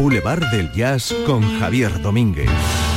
Boulevard del Jazz con Javier Domínguez.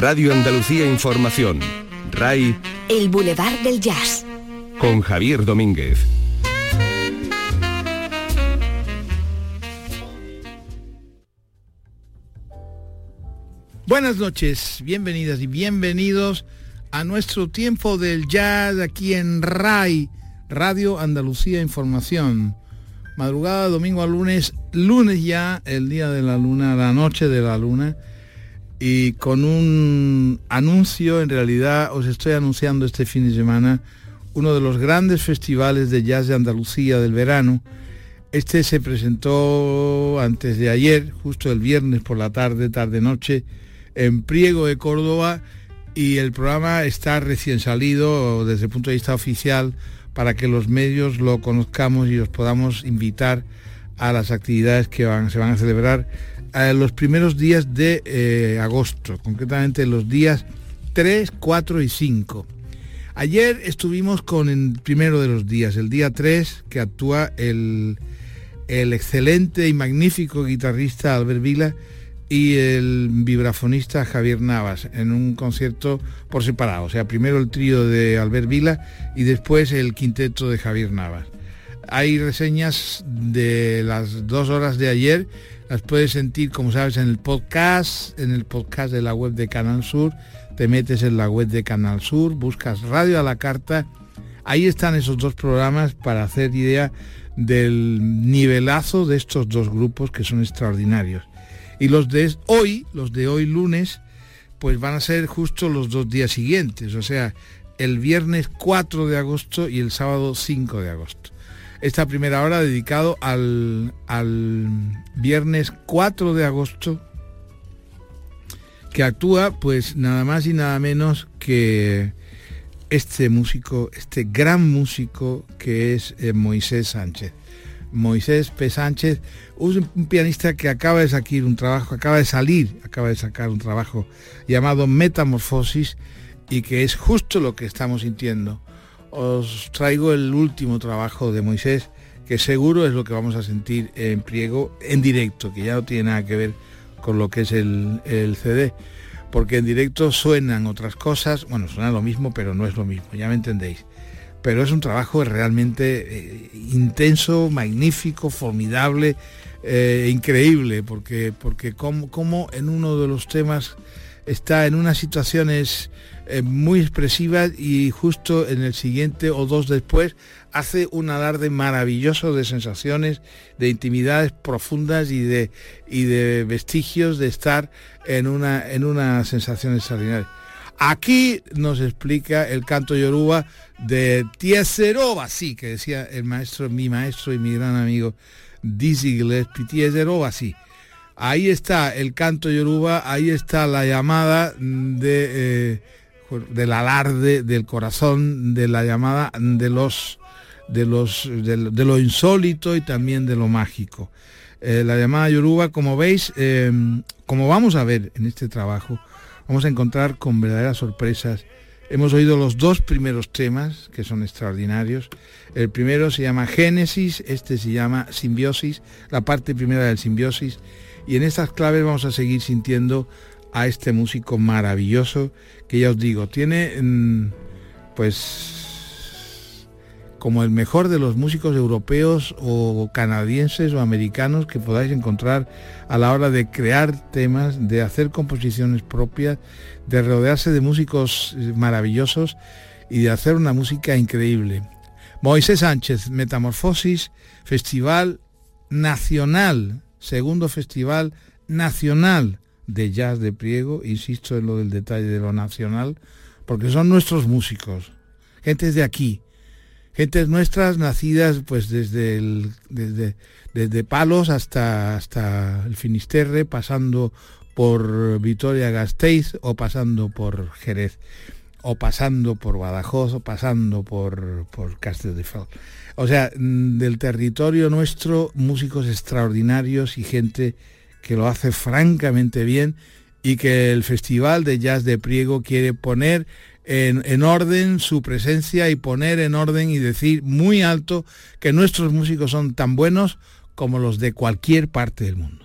Radio Andalucía Información, RAI, El Boulevard del Jazz. con Javier Domínguez. Buenas noches, bienvenidas y bienvenidos a nuestro tiempo del jazz aquí en RAI, Radio Andalucía Información. Madrugada domingo a lunes, lunes ya, el día de la luna, la noche de la luna, y con un anuncio, en realidad os estoy anunciando este fin de semana uno de los grandes festivales de jazz de Andalucía del verano. Este se presentó antes de ayer, justo el viernes por la tarde, tarde-noche, en Priego de Córdoba y el programa está recién salido desde el punto de vista oficial para que los medios lo conozcamos y os podamos invitar a las actividades que van, se van a celebrar los primeros días de eh, agosto, concretamente los días 3, 4 y 5. Ayer estuvimos con el primero de los días, el día 3, que actúa el, el excelente y magnífico guitarrista Albert Vila y el vibrafonista Javier Navas en un concierto por separado. O sea, primero el trío de Albert Vila y después el quinteto de Javier Navas. Hay reseñas de las dos horas de ayer, las puedes sentir, como sabes, en el podcast, en el podcast de la web de Canal Sur. Te metes en la web de Canal Sur, buscas Radio a la Carta. Ahí están esos dos programas para hacer idea del nivelazo de estos dos grupos que son extraordinarios. Y los de hoy, los de hoy lunes, pues van a ser justo los dos días siguientes, o sea, el viernes 4 de agosto y el sábado 5 de agosto. Esta primera hora dedicado al, al viernes 4 de agosto, que actúa pues nada más y nada menos que este músico, este gran músico que es eh, Moisés Sánchez. Moisés P. Sánchez, un, un pianista que acaba de salir un trabajo, acaba de salir, acaba de sacar un trabajo llamado Metamorfosis y que es justo lo que estamos sintiendo. Os traigo el último trabajo de Moisés, que seguro es lo que vamos a sentir en Priego en directo, que ya no tiene nada que ver con lo que es el, el CD, porque en directo suenan otras cosas, bueno, suena lo mismo, pero no es lo mismo, ya me entendéis. Pero es un trabajo realmente eh, intenso, magnífico, formidable, eh, increíble, porque, porque como, como, en uno de los temas está en unas situaciones eh, muy expresivas y justo en el siguiente o dos después hace un alarde maravilloso de sensaciones, de intimidades profundas y de, y de vestigios de estar en una, en una sensación extraordinaria. Aquí nos explica el canto yoruba de Tieseroba, sí, que decía el maestro, mi maestro y mi gran amigo Dizzy Gillespie, Tieseroba, sí. Ahí está el canto yoruba, ahí está la llamada de, eh, del alarde del corazón, de la llamada de los de los de, lo insólito y también de lo mágico. Eh, la llamada yoruba, como veis, eh, como vamos a ver en este trabajo, vamos a encontrar con verdaderas sorpresas. Hemos oído los dos primeros temas, que son extraordinarios. El primero se llama Génesis, este se llama Simbiosis, la parte primera del Simbiosis. Y en estas claves vamos a seguir sintiendo a este músico maravilloso, que ya os digo, tiene pues como el mejor de los músicos europeos o canadienses o americanos que podáis encontrar a la hora de crear temas, de hacer composiciones propias, de rodearse de músicos maravillosos y de hacer una música increíble. Moisés Sánchez, Metamorfosis, Festival Nacional, segundo Festival Nacional de Jazz de Priego, insisto en lo del detalle de lo nacional, porque son nuestros músicos, gentes de aquí, gentes nuestras nacidas pues desde el, desde, desde Palos hasta hasta el Finisterre pasando por Vitoria Gasteiz o pasando por Jerez o pasando por Badajoz o pasando por por Castelldefels. O sea, del territorio nuestro músicos extraordinarios y gente que lo hace francamente bien y que el Festival de Jazz de Priego quiere poner en, en, orden su presencia y poner en orden y decir muy alto que nuestros músicos son tan buenos como los de cualquier parte del mundo.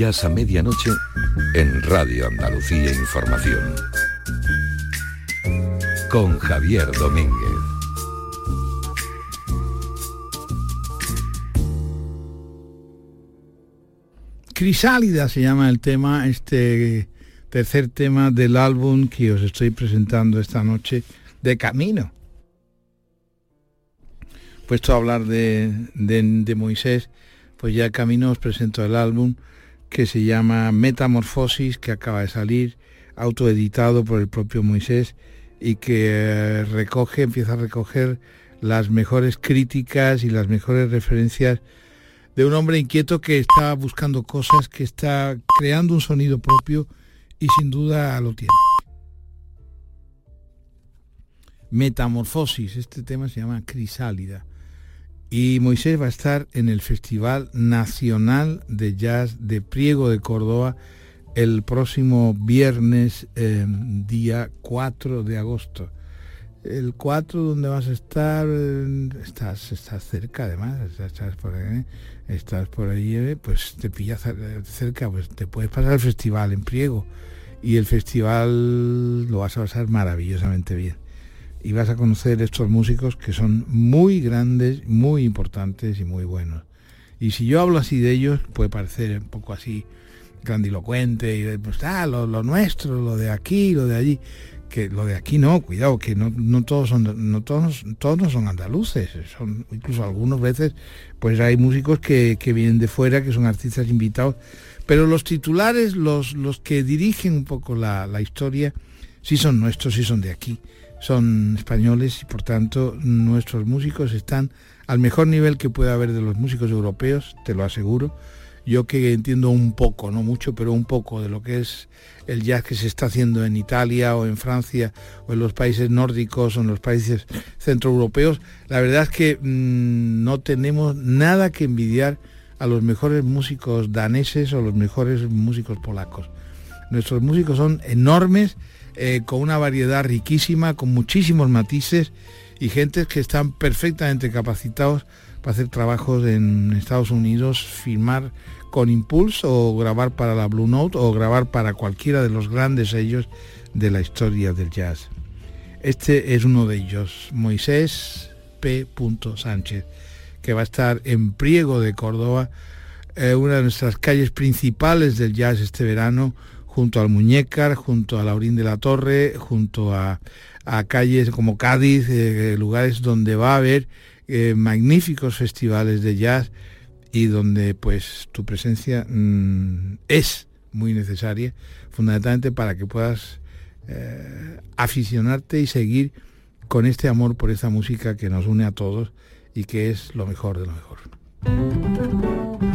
Jazz a medianoche en Radio Andalucía Información. Con Javier Domínguez. Crisálida se llama el tema, este tercer tema del álbum que os estoy presentando esta noche de Camino. Puesto a hablar de, de, Moisés, pues ya Camino os presento el álbum que se llama Metamorfosis, que acaba de salir, autoeditado por el propio Moisés y que eh, recoge, empieza a recoger las mejores críticas y las mejores referencias de un hombre inquieto que está buscando cosas, que está creando un sonido propio y sin duda lo tiene. Metamorfosis, este tema se llama Crisálida. Y Moisés va a estar en el Festival Nacional de Jazz de Priego de Córdoba el próximo viernes, eh, día 4 de agosto. El 4 donde vas a estar, estás, estás cerca además, estás por ahí, estás por ahí, eh, pues te pillas cerca, pues te puedes pasar el festival en Priego. Y el festival lo vas a pasar maravillosamente bien. Y vas a conocer estos músicos que son muy grandes, muy importantes y muy buenos. Y si yo hablo así de ellos, puede parecer un poco así grandilocuente y pues ah, lo, nuestro, lo de aquí, lo de allí. Que lo de aquí no, cuidado, que no, no todos son, no todos, todos no son andaluces, son incluso algunas veces, pues hay músicos que, vienen de fuera, que son artistas invitados, pero los titulares, los, los que dirigen un poco la, la historia, sí son nuestros, sí son de aquí, son españoles y por tanto nuestros músicos están al mejor nivel que puede haber de los músicos europeos, te lo aseguro yo que entiendo un poco, no mucho, pero un poco de lo que es el jazz que se está haciendo en Italia o en Francia o en los países nórdicos o en los países centroeuropeos, la verdad es que mm, no tenemos nada que envidiar a los mejores músicos daneses o los mejores músicos polacos. Nuestros músicos son enormes, eh, con una variedad riquísima, con muchísimos matices y gentes que están perfectamente capacitados para hacer trabajos en Estados Unidos, filmar con Impulse o grabar para la Blue Note o grabar para cualquiera de los grandes sellos de la historia del jazz. Este es uno de ellos, Moisés P. Sánchez, que va a estar en Priego de Córdoba, eh, una de nuestras calles principales del jazz este verano, junto al Muñecar, junto a Laurín de la Torre, junto a, calles como Cádiz, eh, lugares donde va a haber eh, magníficos festivales de jazz y donde pues tu presencia mm, es muy necesaria, fundamentalmente para que puedas eh, aficionarte y seguir con este amor por esta música que nos une a todos y que es lo mejor de lo mejor.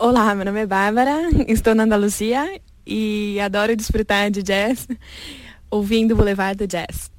Olá, meu nome é Bárbara, estou na Andaluzia e adoro desfrutar de jazz ouvindo o Boulevard do Jazz.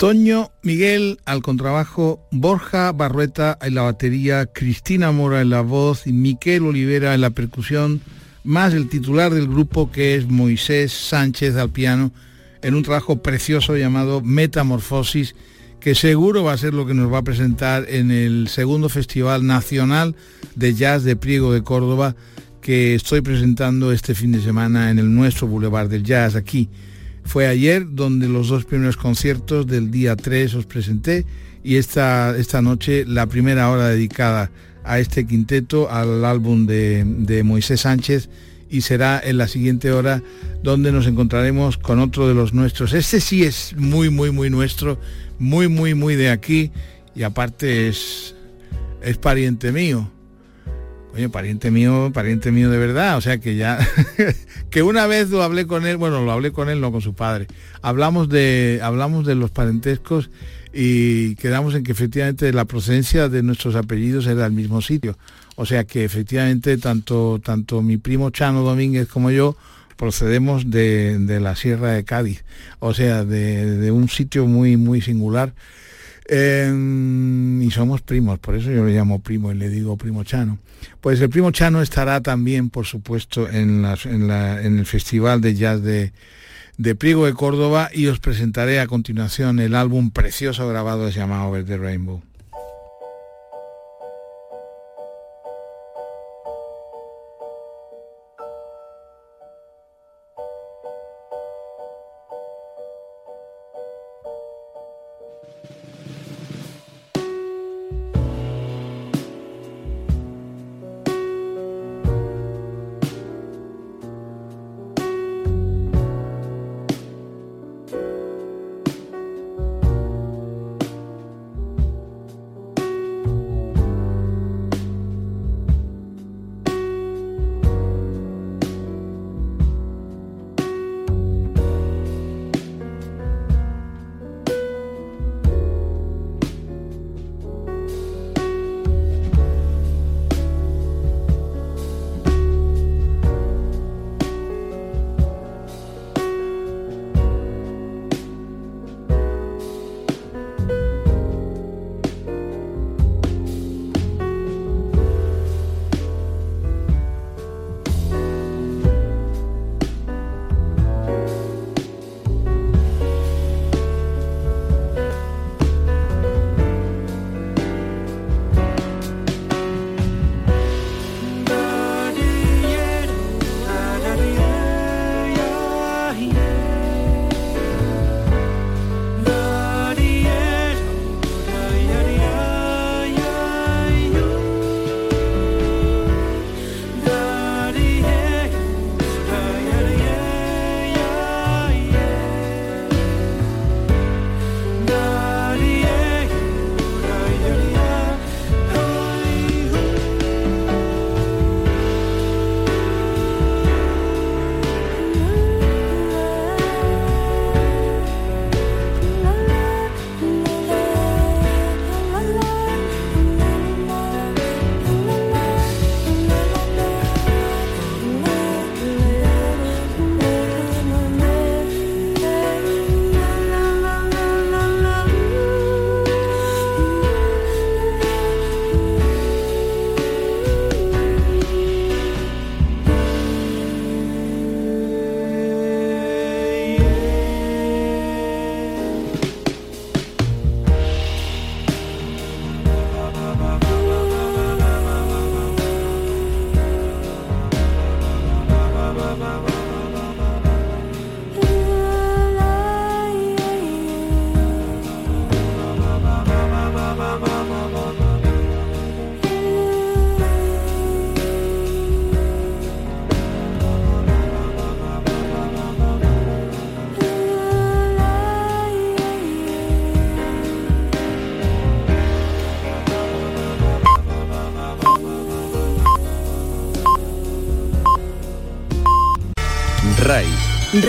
Toño Miguel al contrabajo, Borja Barrueta en la batería, Cristina Mora en la voz y Miquel Olivera en la percusión, más el titular del grupo que es Moisés Sánchez al piano, en un trabajo precioso llamado Metamorfosis, que seguro va a ser lo que nos va a presentar en el segundo Festival Nacional de Jazz de Priego de Córdoba, que estoy presentando este fin de semana en el nuestro Boulevard del Jazz aquí fue ayer donde los dos primeros conciertos del día 3 os presenté y esta, esta noche la primera hora dedicada a este quinteto, al álbum de, de Moisés Sánchez y será en la siguiente hora donde nos encontraremos con otro de los nuestros. Este sí es muy, muy, muy nuestro, muy, muy, muy de aquí y aparte es, es pariente mío. Oye, pariente mío, pariente mío de verdad, o sea que ya, que una vez lo hablé con él, bueno, lo hablé con él, no con su padre. Hablamos de, hablamos de los parentescos y quedamos en que efectivamente la procedencia de nuestros apellidos era del mismo sitio. O sea que efectivamente tanto, tanto mi primo Chano Domínguez como yo procedemos de, de la Sierra de Cádiz. O sea, de, de un sitio muy, muy singular y somos primos, por eso yo le llamo primo y le digo primo Chano. Pues el primo Chano estará también, por supuesto, en, en, el Festival de Jazz de, de Priego de Córdoba y os presentaré a continuación el álbum precioso grabado llamado Over the Rainbow.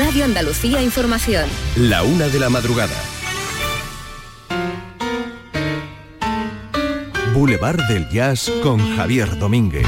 Radio Andalucía Información. La una de la madrugada. Boulevard del Jazz con Javier Domínguez.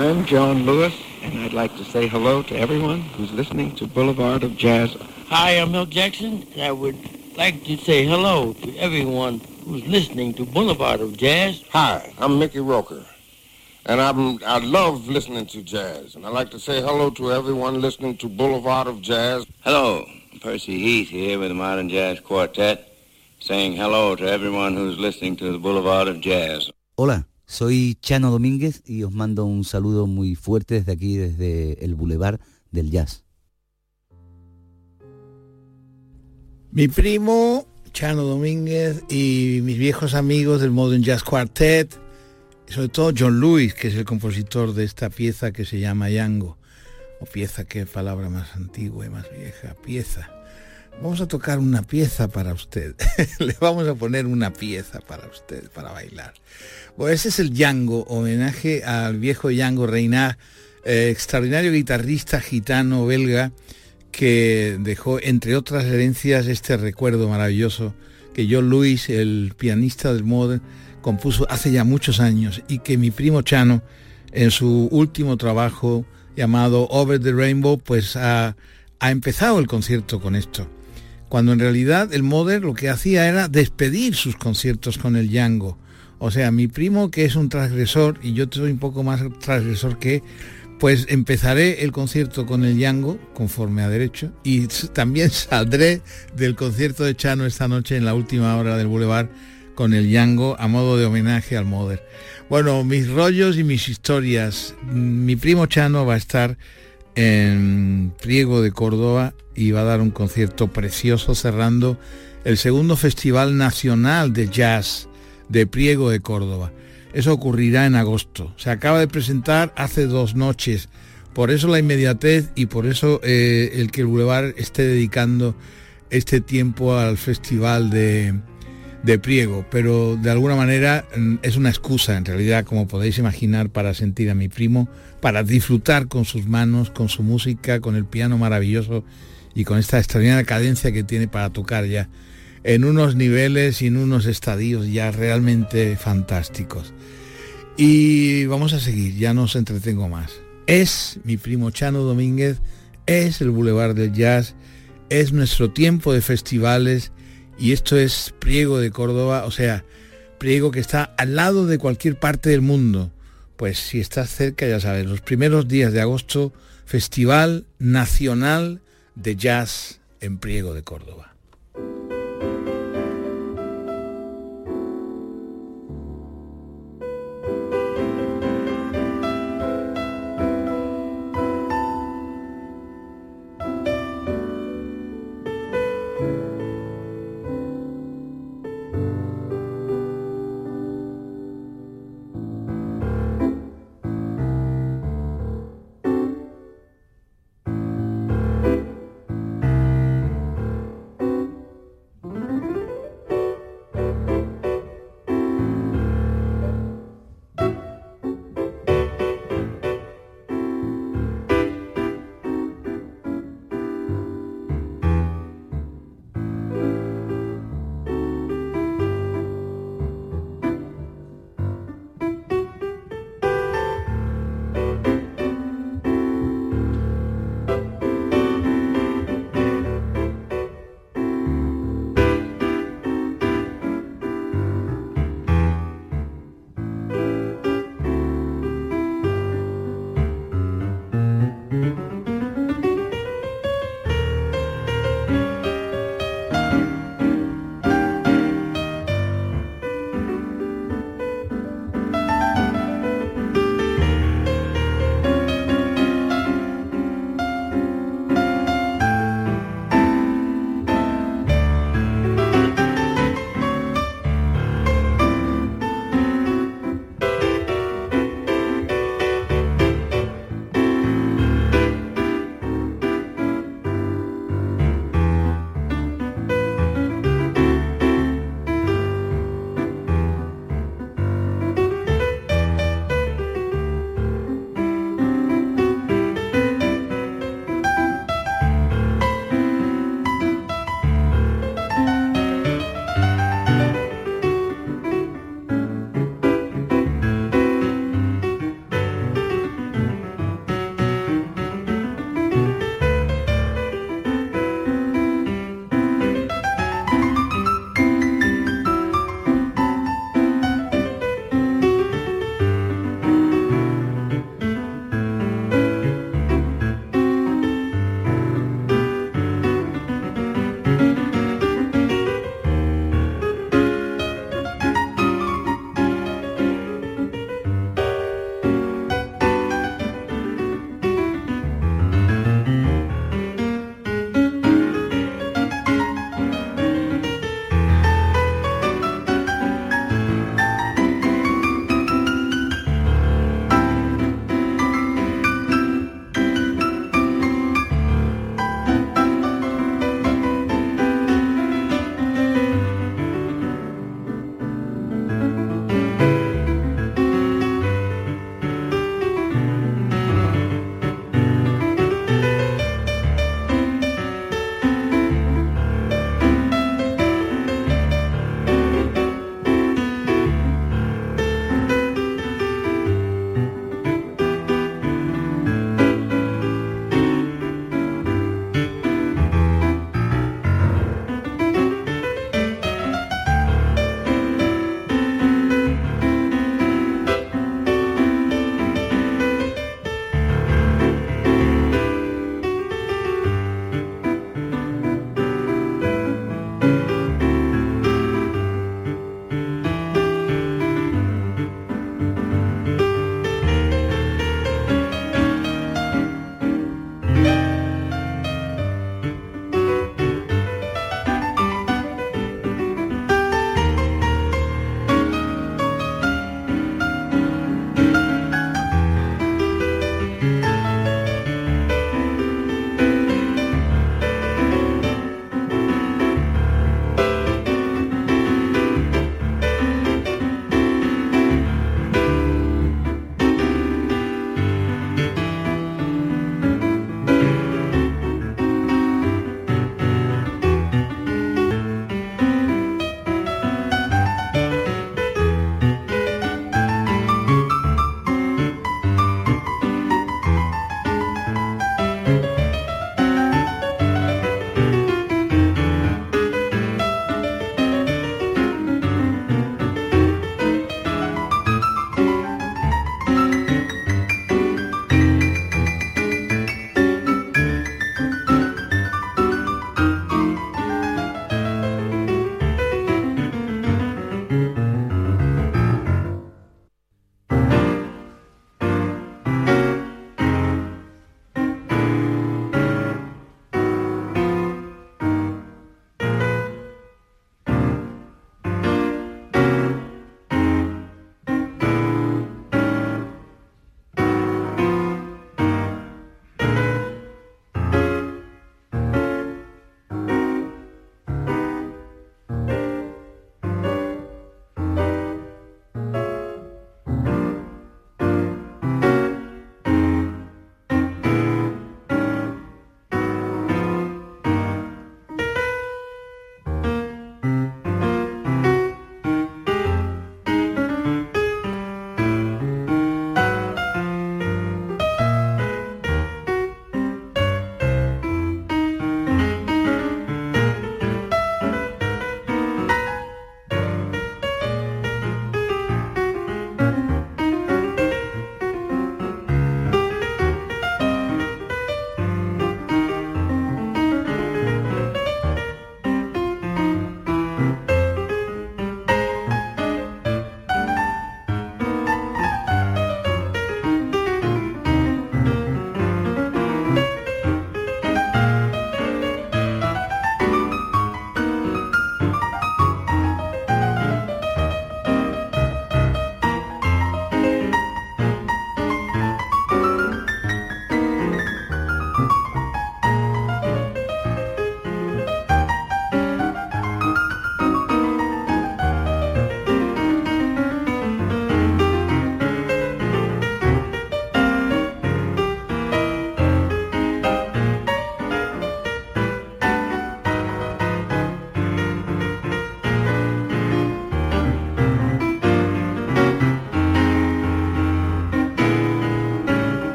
I'm John Lewis, and I'd like to say hello to everyone who's listening to Boulevard of Jazz. Hi, I'm Milt Jackson, and I would like to say hello to everyone who's listening to Boulevard of Jazz. Hi, I'm Mickey Roker, and I'm, I love listening to jazz, and I'd like to say hello to everyone listening to Boulevard of Jazz. Hello, Percy Heath here with the Modern Jazz Quartet, saying hello to everyone who's listening to the Boulevard of Jazz. Hola, soy Chano Domínguez y os mando un saludo muy fuerte desde aquí, desde el Boulevard del Jazz. Mi primo Chano Domínguez y mis viejos amigos del Modern Jazz Quartet, y sobre todo John Lewis, que es el compositor de esta pieza que se llama Yango, o pieza, qué palabra más antigua y más vieja, pieza. Vamos a tocar una pieza para usted. Le vamos a poner una pieza para usted, para bailar. Bueno, ese es el Yango, homenaje al viejo Yango Reina, eh, extraordinario guitarrista gitano belga que dejó, entre otras herencias, este recuerdo maravilloso que John Lewis, el pianista del Modern, compuso hace ya muchos años y que mi primo Chano, en su último trabajo llamado Over the Rainbow, pues ha empezado el concierto con esto. Cuando en realidad el Modern lo que hacía era despedir sus conciertos con el Django. O sea, mi primo que es un transgresor y yo soy un poco más transgresor que pues empezaré el concierto con el Yango, conforme a derecho, y también saldré del concierto de Chano esta noche en la última hora del Boulevard con el Yango a modo de homenaje al Moder. Bueno, mis rollos y mis historias. Mi primo Chano va a estar en Priego de Córdoba y va a dar un concierto precioso cerrando el segundo Festival Nacional de Jazz de Priego de Córdoba. Eso ocurrirá en agosto. Se acaba de presentar hace dos noches. Por eso la inmediatez y por eso eh, el que el Boulevard esté dedicando este tiempo al festival de, de Priego. Pero de alguna manera mm, es una excusa, en realidad, como podéis imaginar, para sentir a mi primo, para disfrutar con sus manos, con su música, con el piano maravilloso y con esta extraordinaria cadencia que tiene para tocar ya en unos niveles y en unos estadios ya realmente fantásticos. Y vamos a seguir, ya no os entretengo más. Es mi primo Chano Domínguez, es el Boulevard del Jazz, es nuestro tiempo de festivales y esto es Priego de Córdoba, o sea, Priego que está al lado de cualquier parte del mundo. Pues si estás cerca, ya sabes, los primeros días de agosto, Festival Nacional de Jazz en Priego de Córdoba.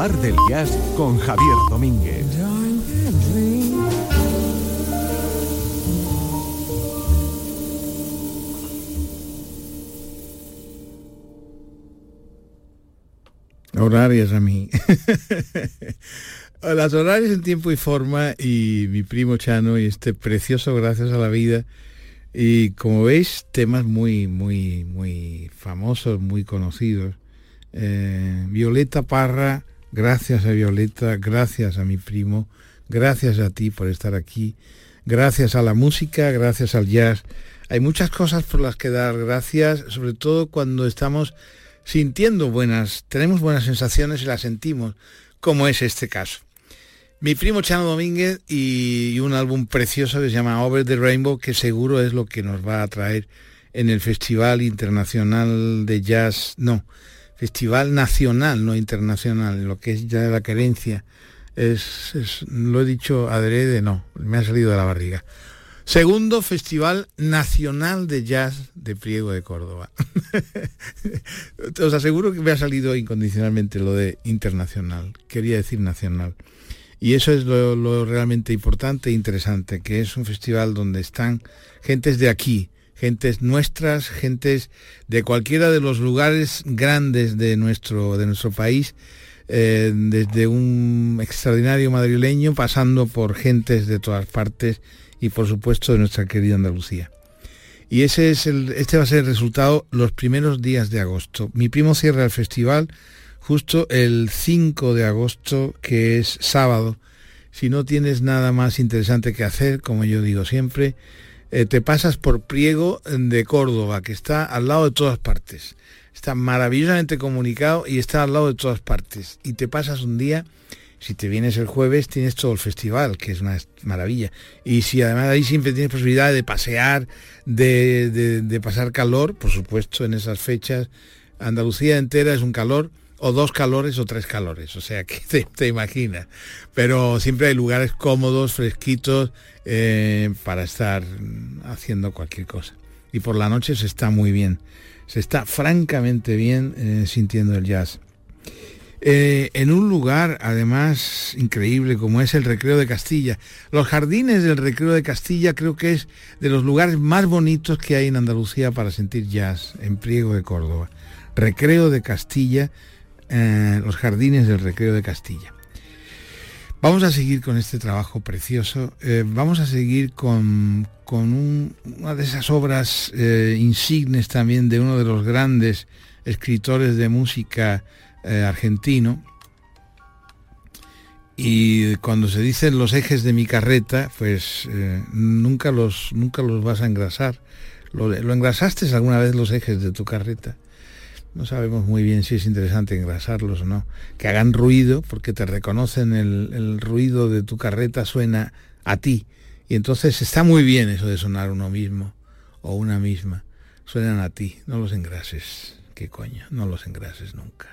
Boulevard del Jazz con Javier Domínguez. Horarias a mí. Las horarias en tiempo y forma y mi primo Chano y este precioso Gracias a la Vida. Y como veis, temas muy, muy, muy famosos, muy conocidos. Eh, Violeta Parra, gracias a Violeta, gracias a mi primo, gracias a ti por estar aquí, gracias a la música, gracias al jazz. Hay muchas cosas por las que dar gracias, sobre todo cuando estamos sintiendo buenas, tenemos buenas sensaciones y las sentimos, como es este caso. Mi primo Chano Domínguez y un álbum precioso que se llama Over the Rainbow, que seguro es lo que nos va a traer en el Festival Internacional de Jazz, no, Festival Nacional, no internacional, lo que es ya la querencia. Es, lo he dicho adrede, no, me ha salido de la barriga. Segundo Festival Nacional de Jazz de Priego de Córdoba. Os aseguro que me ha salido incondicionalmente lo de internacional. Quería decir nacional. Y eso es lo, realmente importante e interesante, que es un festival donde están gentes de aquí, gentes nuestras, gentes de cualquiera de los lugares grandes de nuestro, de nuestro país, eh, desde un extraordinario madrileño, pasando por gentes de todas partes y por supuesto de nuestra querida Andalucía. Y ese es el, este va a ser el resultado los primeros días de agosto. Mi primo cierra el festival justo el 5 de agosto, que es sábado. Si no tienes nada más interesante que hacer, como yo digo siempre, eh, te pasas por Priego de Córdoba, que está al lado de todas partes. Está maravillosamente comunicado y está al lado de todas partes. Y te pasas un día si te vienes el jueves tienes todo el festival, que es una maravilla. Y si además ahí siempre tienes posibilidad de pasear, de, pasar calor, por supuesto en esas fechas, Andalucía entera es un calor, o dos calores o tres calores, o sea que te, imaginas. Pero siempre hay lugares cómodos, fresquitos, eh, para estar haciendo cualquier cosa. Y por la noche se está muy bien, se está francamente bien eh, sintiendo el jazz. Eh, en un lugar además increíble como es el Recreo de Castilla. Los jardines del Recreo de Castilla creo que es de los lugares más bonitos que hay en Andalucía para sentir jazz, en Priego de Córdoba. Recreo de Castilla, eh, los jardines del Recreo de Castilla. Vamos a seguir con este trabajo precioso, eh, vamos a seguir con, una de esas obras insignes también de uno de los grandes escritores de música eh, argentino. Y cuando se dicen los ejes de mi carreta, pues eh, nunca, los, nunca los vas a engrasar. ¿Lo, engrasaste alguna vez los ejes de tu carreta? No sabemos muy bien si es interesante engrasarlos o no. Que hagan ruido, porque te reconocen el, el ruido de tu carreta suena a ti. Y entonces está muy bien eso de sonar uno mismo o una misma. Suenan a ti, no los engrases. ¿Qué coño? No los engrases nunca.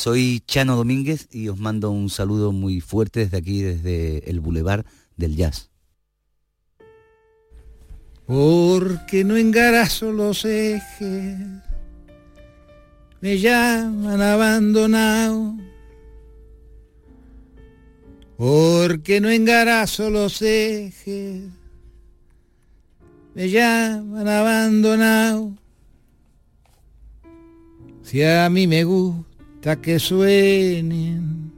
Soy Chano Domínguez y os mando un saludo muy fuerte desde aquí, desde el Boulevard del Jazz. Porque no engarazo los ejes, me llaman abandonado. Porque no engarazo los ejes, me llaman abandonado. Si a mí me gusta que suenen,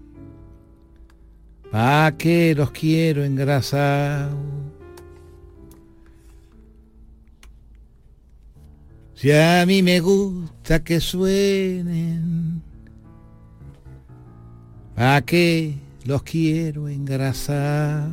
pa' que los quiero engrasados. Si a mí me gusta que suenen, pa' que los quiero engrasados.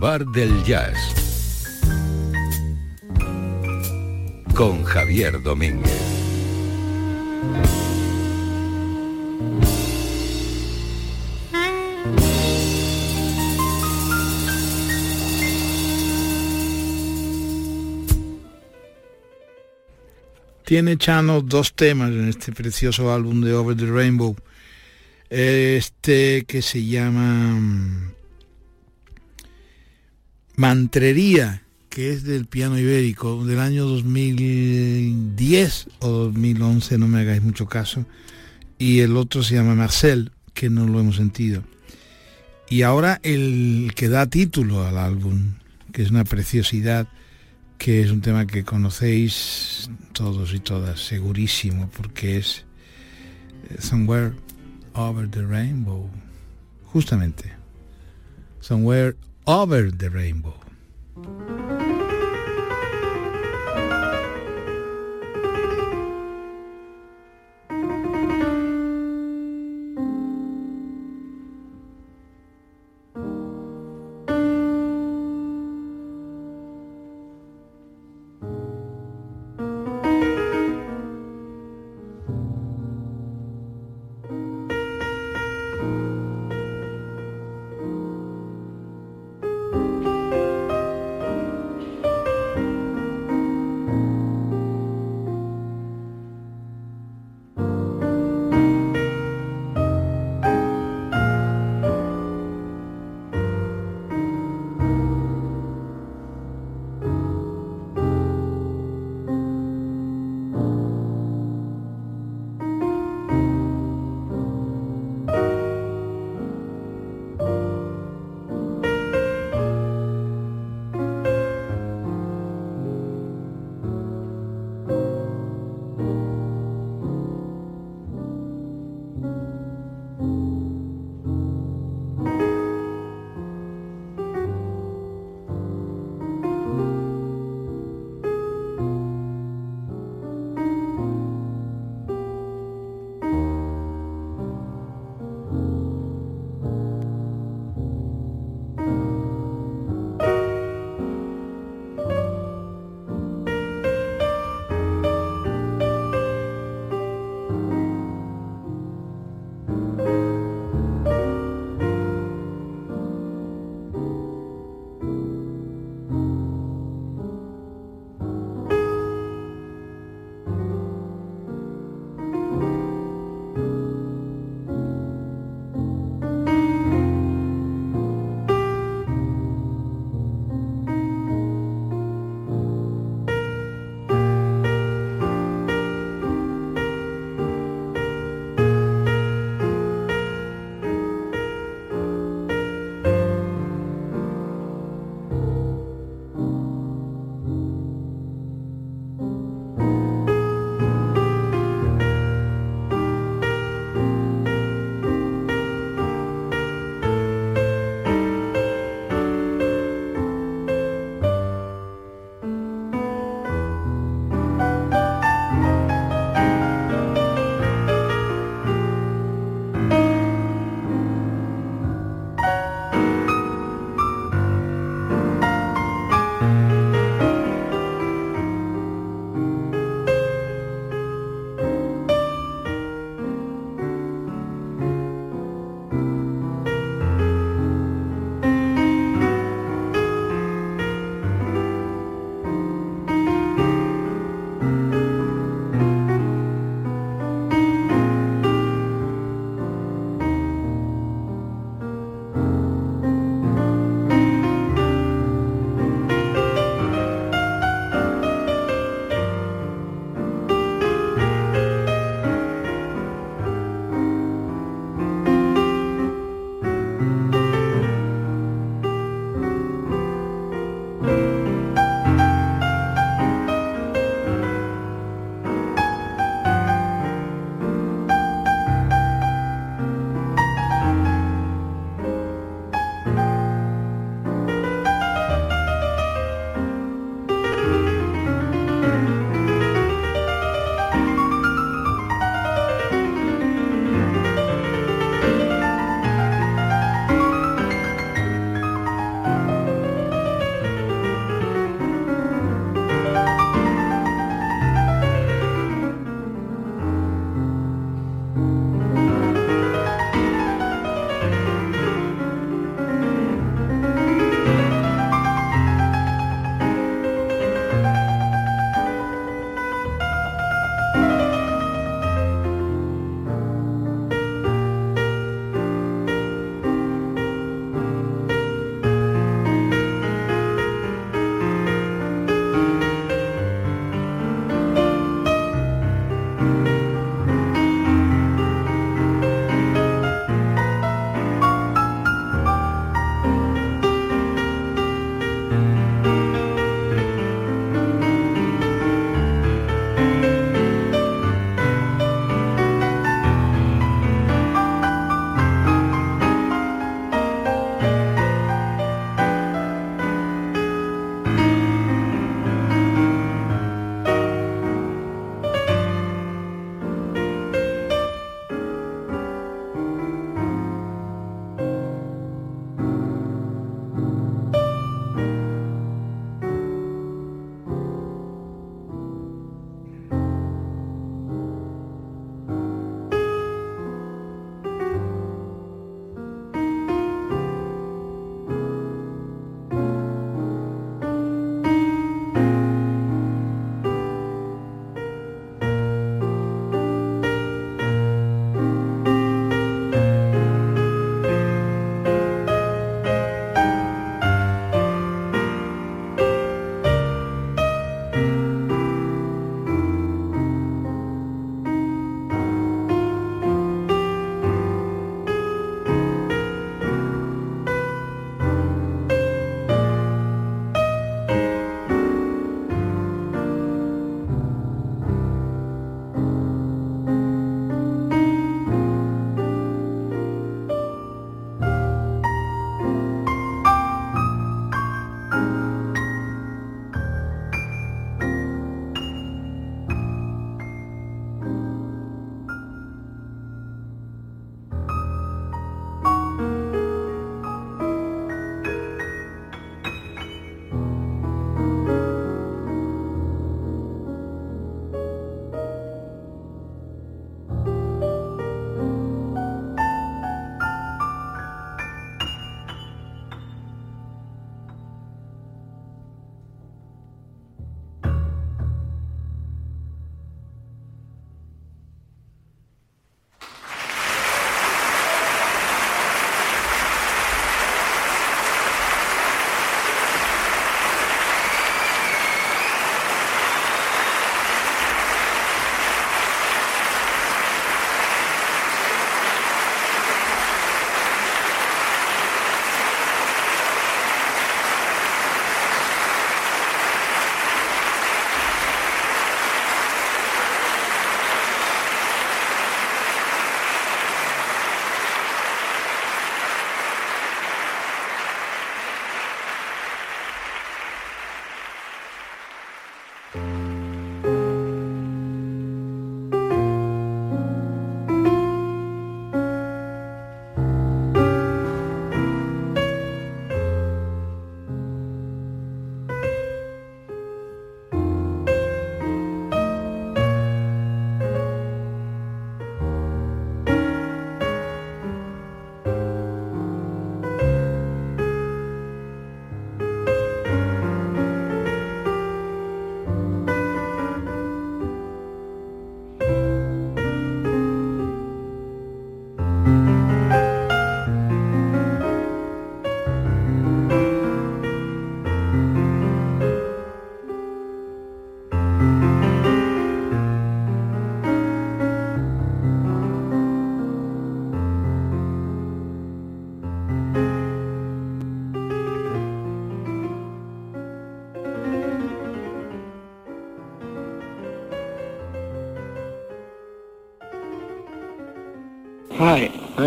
Boulevard del Jazz. Con Javier Domínguez. Tiene Chano dos temas en este precioso álbum de Over the Rainbow. Este que se llama mm, Mantrería, que es del piano ibérico, del año 2010 o 2011, no me hagáis mucho caso. Y el otro se llama Marcel, que no lo hemos sentido. Y ahora el que da título al álbum, que es una preciosidad, que es un tema que conocéis todos y todas, segurísimo, porque es eh, Somewhere Over the Rainbow. Justamente. Somewhere Over the Rainbow.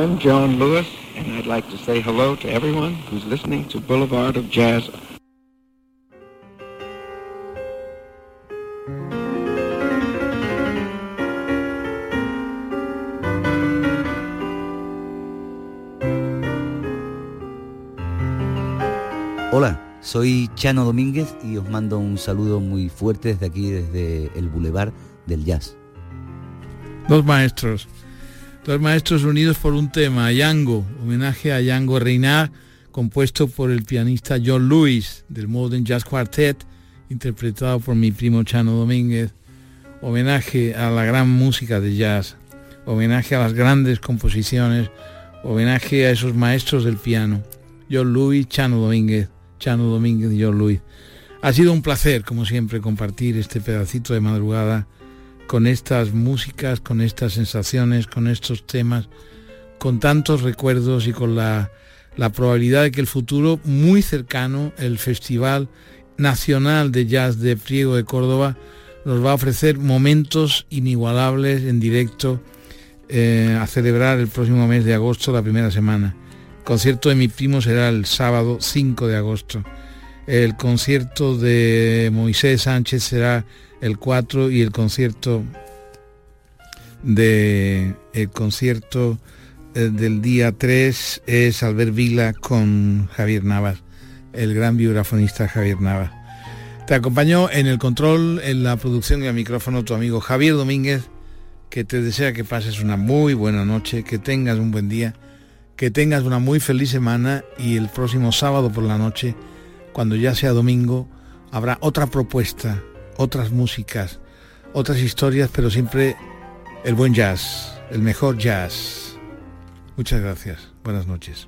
I'm John Lewis, and I'd like to say hello to everyone who's listening to Boulevard of Jazz. Hola, soy Chano Domínguez y os mando un saludo muy fuerte desde aquí, desde el Boulevard del Jazz. Dos maestros, dos maestros unidos por un tema, Yango, homenaje a Yango Reinhardt, compuesto por el pianista John Lewis del Modern Jazz Quartet, interpretado por mi primo Chano Domínguez, homenaje a la gran música de jazz, homenaje a las grandes composiciones, homenaje a esos maestros del piano, John Lewis, Chano Domínguez, Chano Domínguez y John Lewis. Ha sido un placer, como siempre, compartir este pedacito de madrugada con estas músicas, con estas sensaciones, con estos temas, con tantos recuerdos y con la, la probabilidad de que el futuro muy cercano, el Festival Nacional de Jazz de Priego de Córdoba, nos va a ofrecer momentos inigualables en directo eh, a celebrar el próximo mes de agosto, la primera semana. El concierto de mi primo será el sábado 5 de agosto. El concierto de Moisés Sánchez será el 4 y el concierto de el concierto eh, del día 3 es Albert Vila con Javier Navas, el gran biografonista Javier Navas. Te acompañó en el control, en la producción y al micrófono tu amigo Javier Domínguez, que te desea que pases una muy buena noche, que tengas un buen día, que tengas una muy feliz semana y el próximo sábado por la noche, cuando ya sea domingo, habrá otra propuesta, otras músicas, otras historias, pero siempre el buen jazz, el mejor jazz. Muchas gracias. Buenas noches.